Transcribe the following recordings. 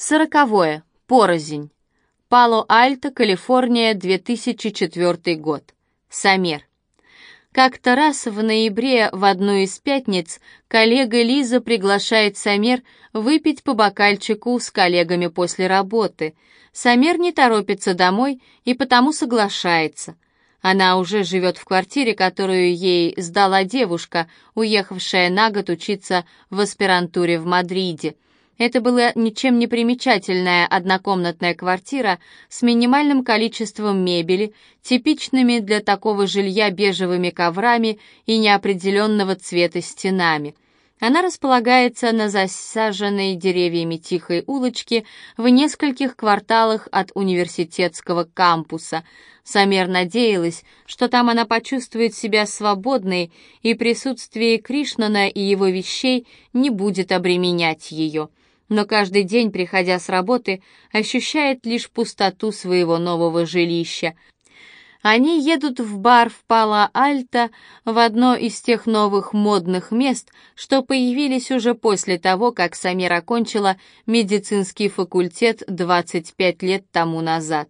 Сороковое. Порознь. Пало-Альто, Калифорния, 2004 год. Самер. Как-то раз в ноябре в одну из пятниц коллега Лиза приглашает Самер выпить по бокальчику с коллегами после работы. Самер не торопится домой и потому соглашается. Она уже живет в квартире, которую ей сдала девушка, уехавшая на год учиться в аспирантуре в Мадриде. Это была ничем не примечательная однокомнатная квартира с минимальным количеством мебели, типичными для такого жилья бежевыми коврами и неопределенного цвета стенами. Она располагается на засаженной деревьями тихой улочке в нескольких кварталах от университетского кампуса. Самер надеялась, что там она почувствует себя свободной, и присутствие Кришнана и его вещей не будет обременять ее но каждый день, приходя с работы, ощущает лишь пустоту своего нового жилища. Они едут в бар в Пало-Альто, в одно из тех новых модных мест, что появились уже после того, как Самир окончила медицинский факультет 25 лет тому назад.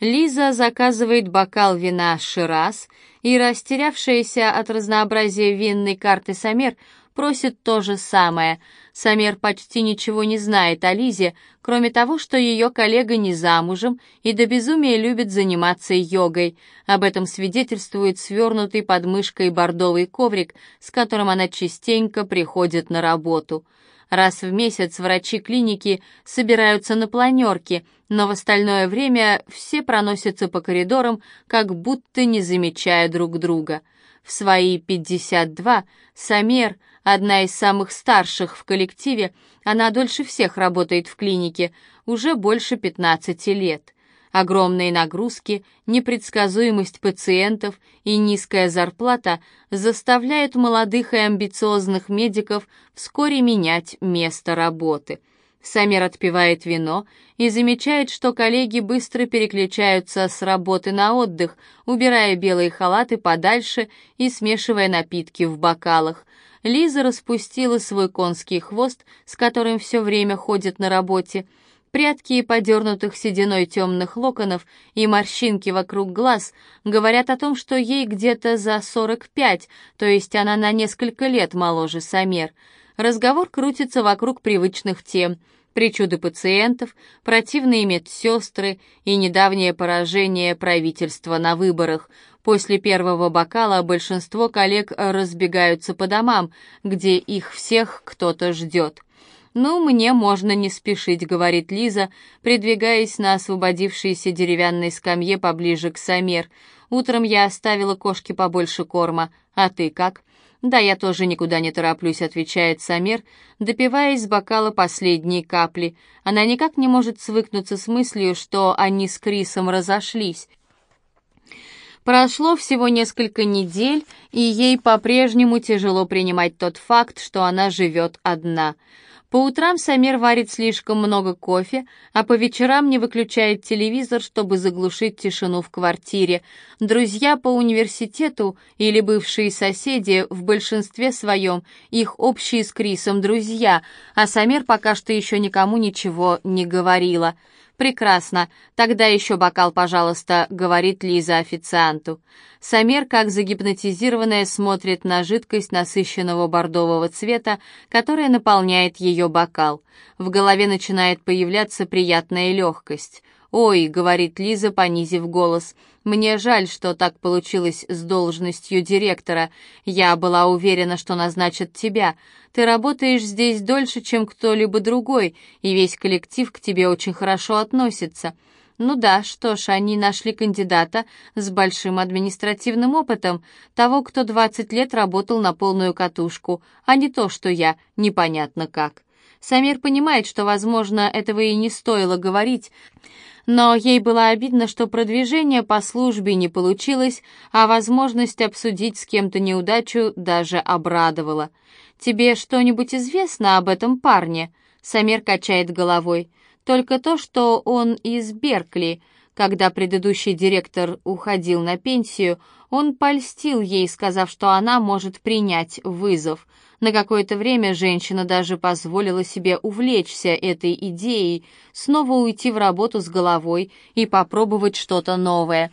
Лиза заказывает бокал вина «Шираз», и растерявшаяся от разнообразия винной карты Самер просит то же самое — Самер почти ничего не знает о Лизе, кроме того, что ее коллега не замужем и до безумия любит заниматься йогой. Об этом свидетельствует свернутый под мышкой бордовый коврик, с которым она частенько приходит на работу. Раз в месяц врачи клиники собираются на планерке, но в остальное время все проносятся по коридорам, как будто не замечая друг друга. В свои 52 Самер – Одна из самых старших в коллективе, она дольше всех работает в клинике, уже больше 15 лет. Огромные нагрузки, непредсказуемость пациентов и низкая зарплата заставляют молодых и амбициозных медиков вскоре менять место работы. Самир отпивает вино и замечает, что коллеги быстро переключаются с работы на отдых, убирая белые халаты подальше и смешивая напитки в бокалах. Лиза распустила свой конский хвост, с которым все время ходит на работе, Прятки подернутых сединой темных локонов и морщинки вокруг глаз говорят о том, что ей где-то за 45, то есть она на несколько лет моложе Самер. Разговор крутится вокруг привычных тем — причуды пациентов, противные медсестры и недавнее поражение правительства на выборах. После первого бокала большинство коллег разбегаются по домам, где их всех кто-то ждет. «Ну, мне можно не спешить», — говорит Лиза, придвигаясь на освободившейся деревянной скамье поближе к Самер. «Утром я оставила кошке побольше корма. А ты как?» «Да, я тоже никуда не тороплюсь», — отвечает Самир, допивая из бокала последние капли. Она никак не может свыкнуться с мыслью, что они с Крисом разошлись. Прошло всего несколько недель, и ей по-прежнему тяжело принимать тот факт, что она живет одна — по утрам Самир варит слишком много кофе, а по вечерам не выключает телевизор, чтобы заглушить тишину в квартире. Друзья по университету или бывшие соседи в большинстве своем их общие с Крисом друзья, а Самир пока что еще никому ничего не говорила. «Прекрасно. Тогда еще бокал, пожалуйста», — говорит Лиза официанту. Самер, как загипнотизированная, смотрит на жидкость насыщенного бордового цвета, которая наполняет ее бокал. В голове начинает появляться приятная легкость. «Ой», — говорит Лиза, понизив голос, — «мне жаль, что так получилось с должностью директора. Я была уверена, что назначат тебя. Ты работаешь здесь дольше, чем кто-либо другой, и весь коллектив к тебе очень хорошо относится». Ну да, что ж, они нашли кандидата с большим административным опытом, того, кто 20 лет работал на полную катушку, а не то, что я, непонятно как. Самир понимает, что, возможно, этого и не стоило говорить, но ей было обидно, что продвижение по службе не получилось, а возможность обсудить с кем-то неудачу даже обрадовала. «Тебе что-нибудь известно об этом парне?» Самир качает головой. «Только то, что он из Беркли. Когда предыдущий директор уходил на пенсию, он польстил ей, сказав, что она может принять вызов. На какое-то время женщина даже позволила себе увлечься этой идеей, снова уйти в работу с головой и попробовать что-то новое.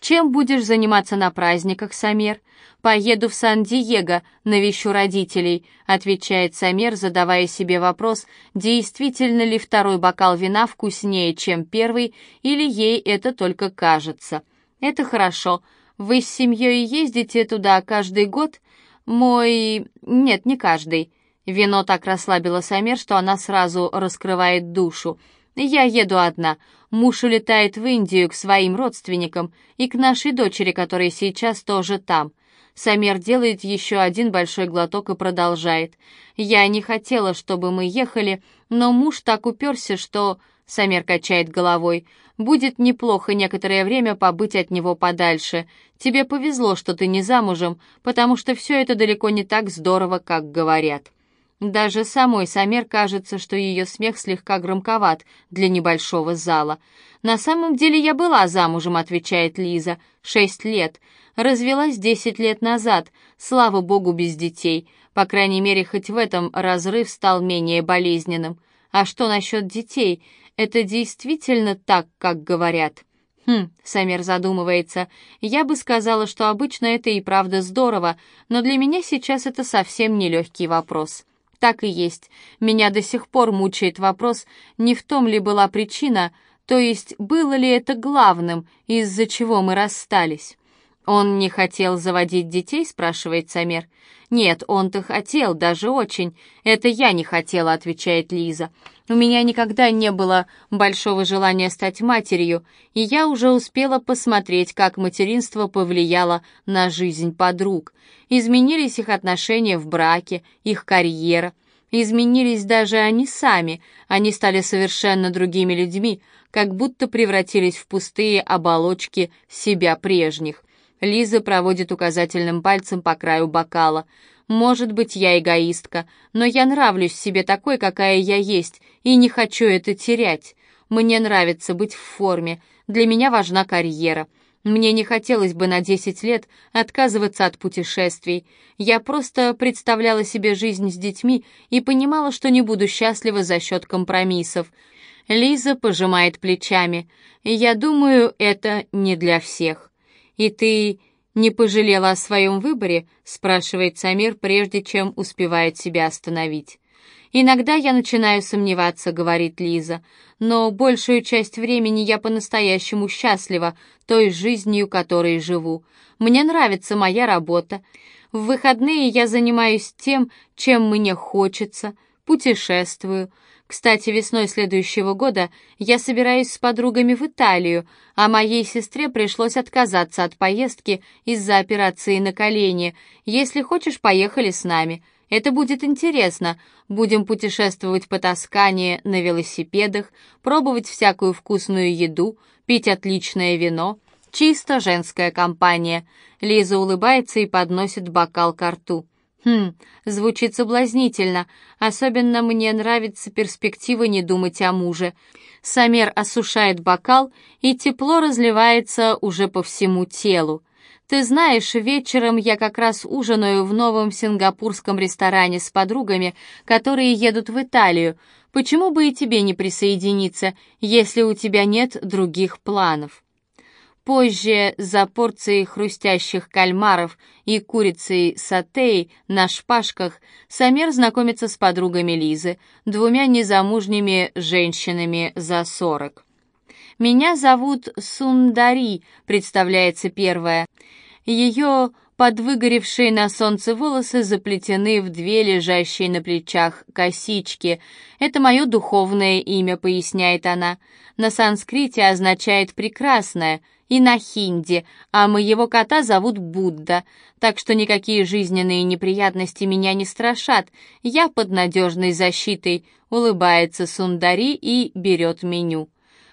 «Чем будешь заниматься на праздниках, Самер?» «Поеду в Сан-Диего, навещу родителей», — отвечает Самер, задавая себе вопрос, действительно ли второй бокал вина вкуснее, чем первый, или ей это только кажется. «Это хорошо. Вы с семьей ездите туда каждый год?» «Мой... Нет, не каждый». Вино так расслабило Самер, что она сразу раскрывает душу. «Я еду одна. Муж улетает в Индию к своим родственникам и к нашей дочери, которая сейчас тоже там. Самер делает еще один большой глоток и продолжает. «Я не хотела, чтобы мы ехали, но муж так уперся, что...» Самер качает головой. «Будет неплохо некоторое время побыть от него подальше. Тебе повезло, что ты не замужем, потому что все это далеко не так здорово, как говорят». Даже самой Самер кажется, что ее смех слегка громковат для небольшого зала. «На самом деле я была замужем», — отвечает Лиза. «Шесть лет. Развелась десять лет назад, слава богу, без детей. По крайней мере, хоть в этом разрыв стал менее болезненным. А что насчет детей? Это действительно так, как говорят?» «Хм», — Самер задумывается, — «я бы сказала, что обычно это и правда здорово, но для меня сейчас это совсем нелегкий вопрос». Так и есть. Меня до сих пор мучает вопрос, не в том ли была причина, то есть было ли это главным, из-за чего мы расстались. «Он не хотел заводить детей?» — спрашивает Самер. «Нет, он-то хотел, даже очень. Это я не хотела», — отвечает Лиза. «У меня никогда не было большого желания стать матерью, и я уже успела посмотреть, как материнство повлияло на жизнь подруг. Изменились их отношения в браке, их карьера. Изменились даже они сами. Они стали совершенно другими людьми, как будто превратились в пустые оболочки себя прежних. Лиза проводит указательным пальцем по краю бокала. «Может быть, я эгоистка, но я нравлюсь себе такой, какая я есть, и не хочу это терять. Мне нравится быть в форме, для меня важна карьера. Мне не хотелось бы на 10 лет отказываться от путешествий. Я просто представляла себе жизнь с детьми и понимала, что не буду счастлива за счет компромиссов. Лиза пожимает плечами. Я думаю, это не для всех. «И ты не пожалела о своем выборе?» — спрашивает Самир, прежде чем успевает себя остановить. «Иногда я начинаю сомневаться», — говорит Лиза, «но большую часть времени я по-настоящему счастлива той жизнью, которой живу. Мне нравится моя работа. В выходные я занимаюсь тем, чем мне хочется, путешествую, кстати, весной следующего года я собираюсь с подругами в Италию, а моей сестре пришлось отказаться от поездки из-за операции на колени. Если хочешь, поехали с нами. Это будет интересно. Будем путешествовать по Тоскане на велосипедах, пробовать всякую вкусную еду, пить отличное вино. Чисто женская компания. Лиза улыбается и подносит бокал к рту. Хм, звучит соблазнительно. Особенно мне нравится перспектива не думать о муже. Самер осушает бокал, и тепло разливается уже по всему телу. Ты знаешь, вечером я как раз ужинаю в новом сингапурском ресторане с подругами, которые едут в Италию. Почему бы и тебе не присоединиться, если у тебя нет других планов? Позже за порцией хрустящих кальмаров и курицей сатей на шпажках Самер знакомится с подругами Лизы, двумя незамужними женщинами за сорок. «Меня зовут Сундари», — представляется первая. Ее подвыгоревшие на солнце волосы заплетены в две лежащие на плечах косички. «Это мое духовное имя», — поясняет она. «На санскрите означает «прекрасное», — и на хинди, а моего кота зовут Будда, так что никакие жизненные неприятности меня не страшат. Я под надежной защитой», — улыбается Сундари и берет меню.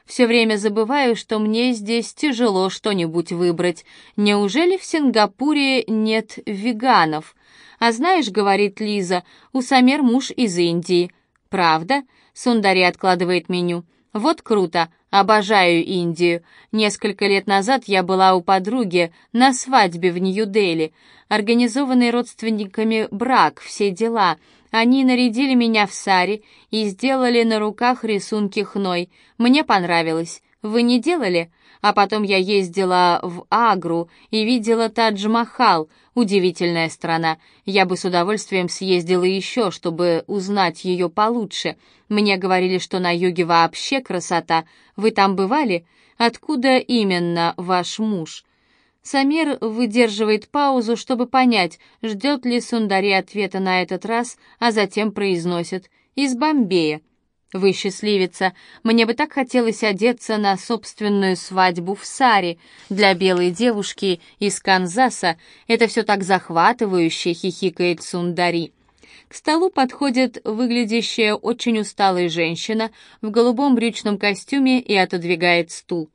Все время забываю, что мне здесь тяжело что-нибудь выбрать. Неужели в Сингапуре нет веганов? А знаешь, говорит Лиза, у Самер муж из Индии. Правда? Сундари откладывает меню. Вот круто, обожаю Индию. Несколько лет назад я была у подруги на свадьбе в Нью-Дели. Организованный родственниками брак, все дела. Они нарядили меня в сари и сделали на руках рисунки хной. Мне понравилось. Вы не делали? А потом я ездила в Агру и видела Тадж-Махал. Удивительная страна. Я бы с удовольствием съездила еще, чтобы узнать ее получше. Мне говорили, что на юге вообще красота. Вы там бывали? Откуда именно ваш муж?» Самир выдерживает паузу, чтобы понять, ждет ли Сундари ответа на этот раз, а затем произносит «Из Бомбея». Вы счастливица. Мне бы так хотелось одеться на собственную свадьбу в Саре. Для белой девушки из Канзаса это все так захватывающе, хихикает Сундари. К столу подходит выглядящая очень усталая женщина в голубом брючном костюме и отодвигает стул.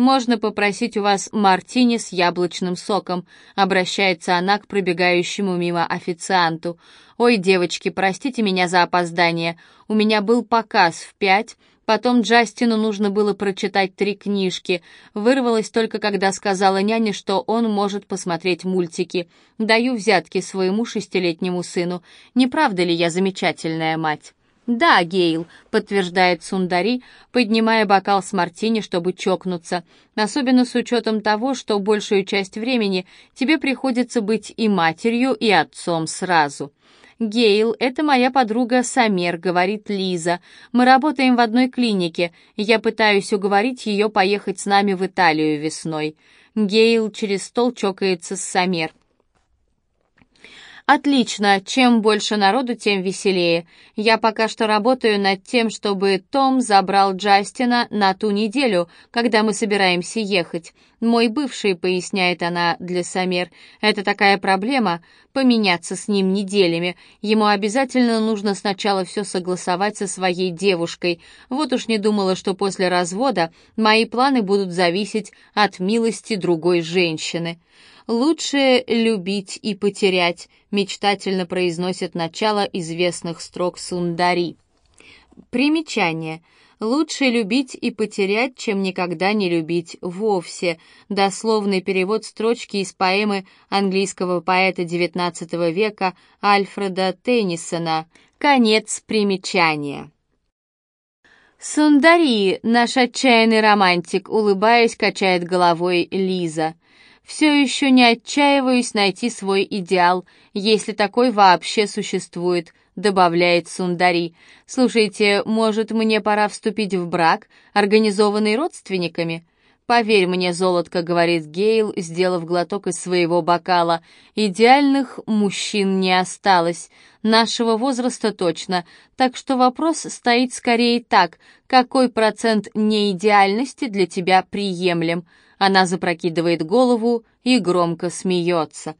«Можно попросить у вас мартини с яблочным соком», — обращается она к пробегающему мимо официанту. «Ой, девочки, простите меня за опоздание. У меня был показ в пять, потом Джастину нужно было прочитать три книжки. Вырвалась только, когда сказала няне, что он может посмотреть мультики. Даю взятки своему шестилетнему сыну. Не правда ли я замечательная мать?» «Да, Гейл», — подтверждает Сундари, поднимая бокал с мартини, чтобы чокнуться, особенно с учетом того, что большую часть времени тебе приходится быть и матерью, и отцом сразу. «Гейл, это моя подруга Самер», — говорит Лиза. «Мы работаем в одной клинике. Я пытаюсь уговорить ее поехать с нами в Италию весной». Гейл через стол чокается с Самер. Отлично, чем больше народу, тем веселее. Я пока что работаю над тем, чтобы Том забрал Джастина на ту неделю, когда мы собираемся ехать. Мой бывший, поясняет она для Самер, это такая проблема, поменяться с ним неделями. Ему обязательно нужно сначала все согласовать со своей девушкой. Вот уж не думала, что после развода мои планы будут зависеть от милости другой женщины. «Лучше любить и потерять», — мечтательно произносит начало известных строк Сундари. Примечание. «Лучше любить и потерять, чем никогда не любить вовсе» — дословный перевод строчки из поэмы английского поэта XIX века Альфреда Теннисона. Конец примечания. «Сундари, наш отчаянный романтик», — улыбаясь, качает головой Лиза все еще не отчаиваюсь найти свой идеал, если такой вообще существует», — добавляет Сундари. «Слушайте, может, мне пора вступить в брак, организованный родственниками?» «Поверь мне, золотко», — говорит Гейл, сделав глоток из своего бокала, «идеальных мужчин не осталось, нашего возраста точно, так что вопрос стоит скорее так, какой процент неидеальности для тебя приемлем?» Она запрокидывает голову и громко смеется.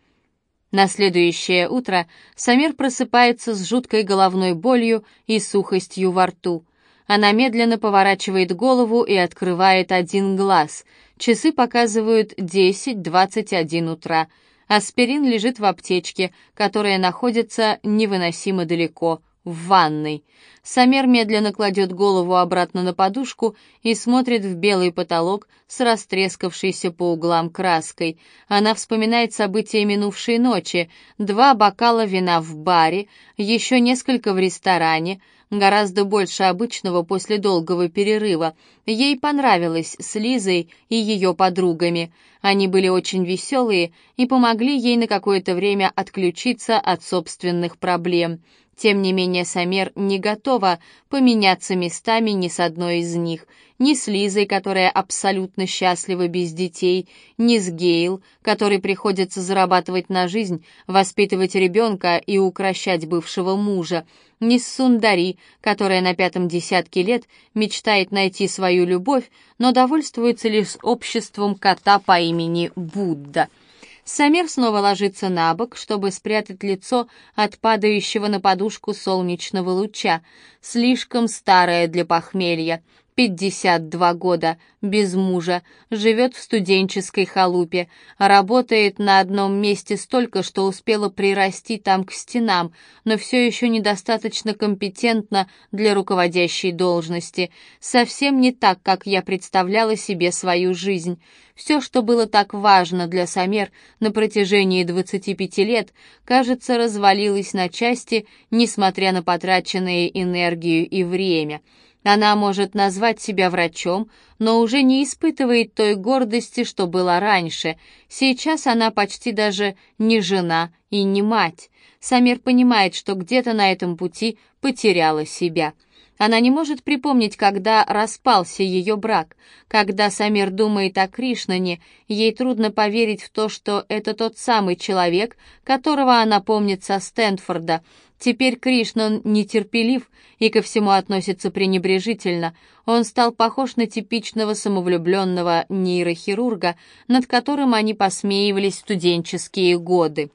На следующее утро Самир просыпается с жуткой головной болью и сухостью во рту. Она медленно поворачивает голову и открывает один глаз. Часы показывают 10-21 утра. Аспирин лежит в аптечке, которая находится невыносимо далеко, в ванной. Самер медленно кладет голову обратно на подушку и смотрит в белый потолок с растрескавшейся по углам краской. Она вспоминает события минувшей ночи. Два бокала вина в баре, еще несколько в ресторане, гораздо больше обычного после долгого перерыва. Ей понравилось с Лизой и ее подругами. Они были очень веселые и помогли ей на какое-то время отключиться от собственных проблем. Тем не менее, Самер не готова поменяться местами ни с одной из них, ни с Лизой, которая абсолютно счастлива без детей, ни с Гейл, который приходится зарабатывать на жизнь, воспитывать ребенка и укращать бывшего мужа, ни с Сундари, которая на пятом десятке лет мечтает найти свою любовь, но довольствуется лишь обществом кота по имени Будда — Самир снова ложится на бок, чтобы спрятать лицо от падающего на подушку солнечного луча. Слишком старая для похмелья. 52 года, без мужа, живет в студенческой халупе, работает на одном месте столько, что успела прирасти там к стенам, но все еще недостаточно компетентна для руководящей должности. Совсем не так, как я представляла себе свою жизнь. Все, что было так важно для Самер на протяжении 25 лет, кажется, развалилось на части, несмотря на потраченные энергию и время — она может назвать себя врачом, но уже не испытывает той гордости, что была раньше. Сейчас она почти даже не жена и не мать. Самир понимает, что где-то на этом пути потеряла себя. Она не может припомнить, когда распался ее брак. Когда Самир думает о Кришнане, ей трудно поверить в то, что это тот самый человек, которого она помнит со Стэнфорда. Теперь Кришнан нетерпелив и ко всему относится пренебрежительно. Он стал похож на типичного самовлюбленного нейрохирурга, над которым они посмеивались студенческие годы.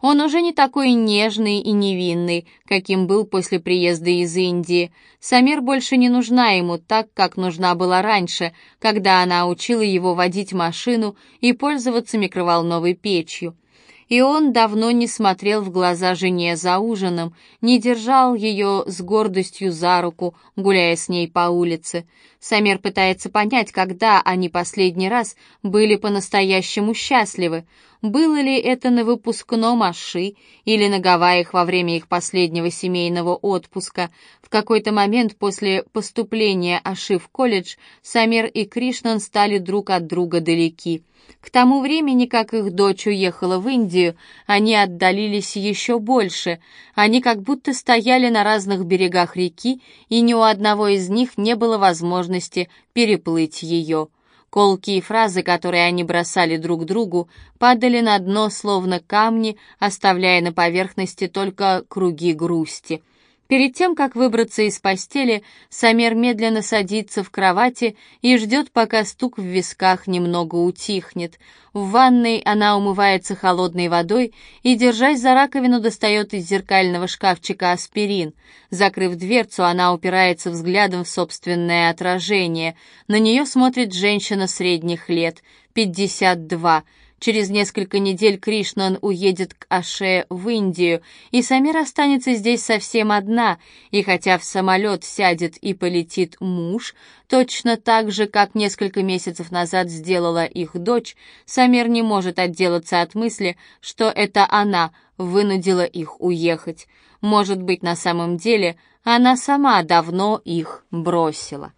Он уже не такой нежный и невинный, каким был после приезда из Индии. Самир больше не нужна ему так, как нужна была раньше, когда она учила его водить машину и пользоваться микроволновой печью и он давно не смотрел в глаза жене за ужином, не держал ее с гордостью за руку, гуляя с ней по улице. Самер пытается понять, когда они последний раз были по-настоящему счастливы. Было ли это на выпускном Аши или на Гавайях во время их последнего семейного отпуска? В какой-то момент после поступления Аши в колледж Самер и Кришнан стали друг от друга далеки. К тому времени, как их дочь уехала в Индию, они отдалились еще больше. Они как будто стояли на разных берегах реки, и ни у одного из них не было возможности переплыть ее. Колкие фразы, которые они бросали друг другу, падали на дно словно камни, оставляя на поверхности только круги грусти — Перед тем, как выбраться из постели, Самер медленно садится в кровати и ждет, пока стук в висках немного утихнет. В ванной она умывается холодной водой и, держась за раковину, достает из зеркального шкафчика аспирин. Закрыв дверцу, она упирается взглядом в собственное отражение. На нее смотрит женщина средних лет, 52 Через несколько недель Кришнан уедет к Аше в Индию, и Самир останется здесь совсем одна, и хотя в самолет сядет и полетит муж, точно так же, как несколько месяцев назад сделала их дочь, Самир не может отделаться от мысли, что это она вынудила их уехать. Может быть, на самом деле она сама давно их бросила.